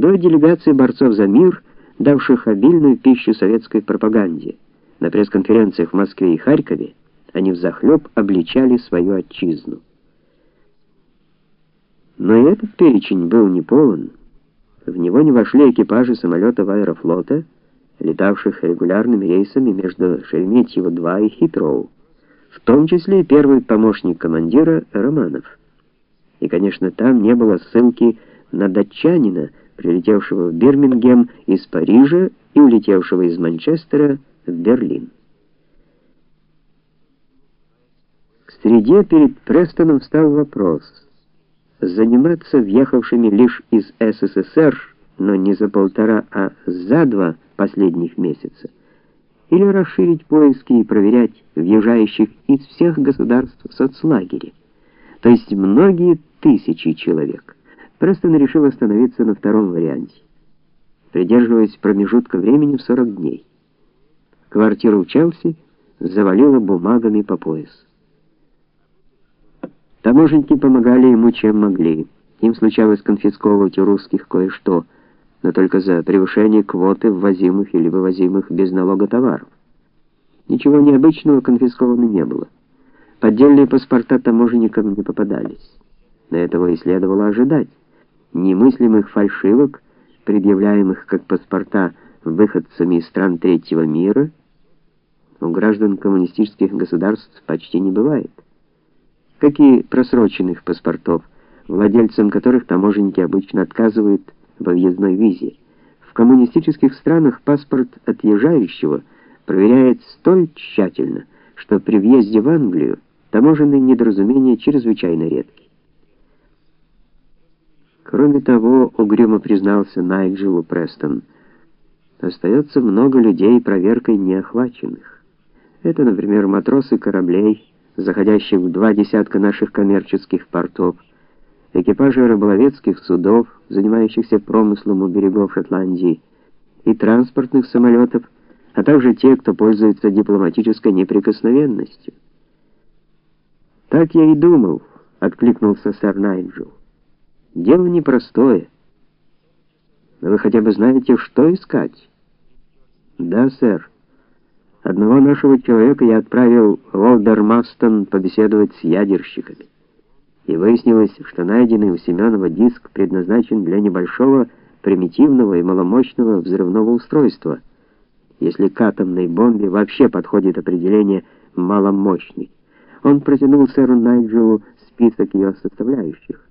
до делегации борцов за мир, давших обильную пищу советской пропаганде. На пресс-конференциях в Москве и Харькове они взахлеб обличали свою отчизну. Но и этот перечень был не полон. В него не вошли экипажи самолетов аэрофлота, летавших регулярными рейсами между Шереметьево-2 и Хитроу, в том числе и первый помощник командира Романов. И, конечно, там не было ссылки на датчанина, прилетевшего в Бирмингем из Парижа и улетевшего из Манчестера в Берлин. К среде перед Престоном встал вопрос: заниматься въехавшими лишь из СССР, но не за полтора, а за два последних месяца, или расширить поиски и проверять въезжающих из всех государств соцлагеря, то есть многие тысячи человек. Престон решил остановиться на втором варианте, придерживаясь промежутка времени в 40 дней. Квартиру в Челси завалило бумагами по пояс. Таможенники помогали ему чем могли. Им случалось конфисковывать у русских кое-что, но только за превышение квоты ввозимых или вывозимых без налога товаров. Ничего необычного конфисковано не было. Поддельные паспорта таможенникам не попадались. На этого и следовало ожидать. Немыслимых фальшивок, предъявляемых как паспорта выходцами из стран третьего мира, у граждан коммунистических государств почти не бывает. Как и просроченных паспортов, владельцам которых таможенники обычно отказывают во въездной визе. В коммунистических странах паспорт отъезжающего проверяют столь тщательно, что при въезде в Англию таможенные недоразумения чрезвычайно редки. Кроме того, угрюмо признался Найджелу Престон, остается много людей проверкой неохваченных. Это, например, матросы кораблей, заходящих в два десятка наших коммерческих портов, экипажи рыболовецких судов, занимающихся промыслом у берегов Шотландии, и транспортных самолетов, а также те, кто пользуется дипломатической неприкосновенностью. Так я и думал, откликнулся сэр Найджел. Дело непростое. Но вы хотя бы знаете, что искать? Да, сэр. Одного нашего человека я отправил в Олдермастон побеседовать с ядерщиками. И выяснилось, что найденный у Семенова диск предназначен для небольшого, примитивного и маломощного взрывного устройства. Если к атомной бомбе вообще подходит определение маломощный. Он протянул сэру Найджелу список ее составляющих.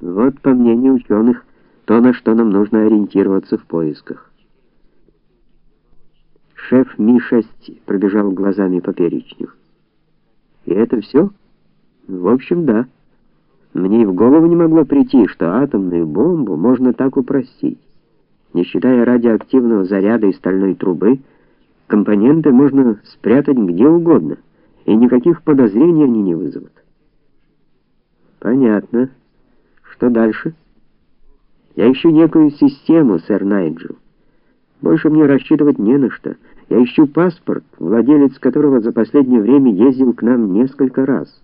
Вот, по мнению ученых, то, на что нам нужно ориентироваться в поисках. Шеф Ми-6 пробежал глазами по перечню. И это все? В общем, да. Мне и в голову не могло прийти, что атомную бомбу можно так упростить. Не считая радиоактивного заряда и стальной трубы, компоненты можно спрятать где угодно, и никаких подозрений они не вызовут. Понятно. Что дальше? Я ищу некую систему, сэр Найджел. Больше мне рассчитывать не на что. Я ищу паспорт, владелец которого за последнее время ездил к нам несколько раз.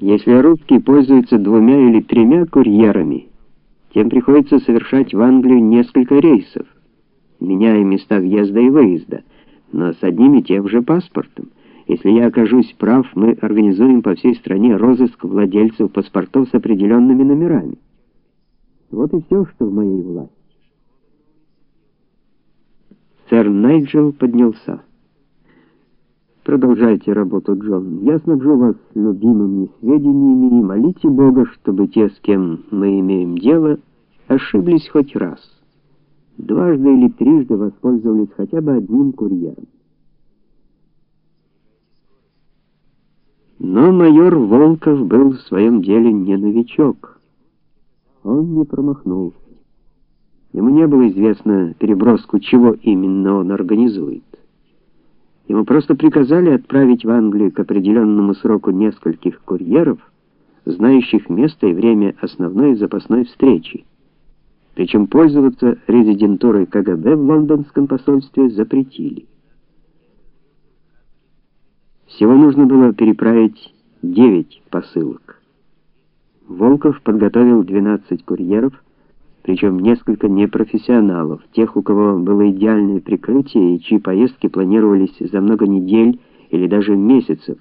Если русский пользуется двумя или тремя курьерами, тем приходится совершать в Англию несколько рейсов, меняя места въезда и выезда, но с одним и тем же паспортом. Если я окажусь прав, мы организуем по всей стране розыск владельцев паспортов с определенными номерами. Вот и все, что в моей власти. Сэр Найджел поднялся. Продолжайте работу, Джон. Я снабжу вас любимыми сведениями и молите Бога, чтобы те, с кем мы имеем дело, ошиблись хоть раз. Дважды или трижды воспользовались хотя бы одним курьером. Но майор Волков был в своем деле не новичок. Он не промахнулся. Ему не было известно переброску, чего именно он организует. Ему просто приказали отправить в Англию к определенному сроку нескольких курьеров, знающих место и время основной и запасной встречи. Причем пользоваться резидентурой КГБ в лондонском посольстве запретили. Всего нужно было переправить 9 посылок. Волков подготовил 12 курьеров, причем несколько непрофессионалов, тех, у кого было идеальное прикрытие и чьи поездки планировались за много недель или даже месяцев.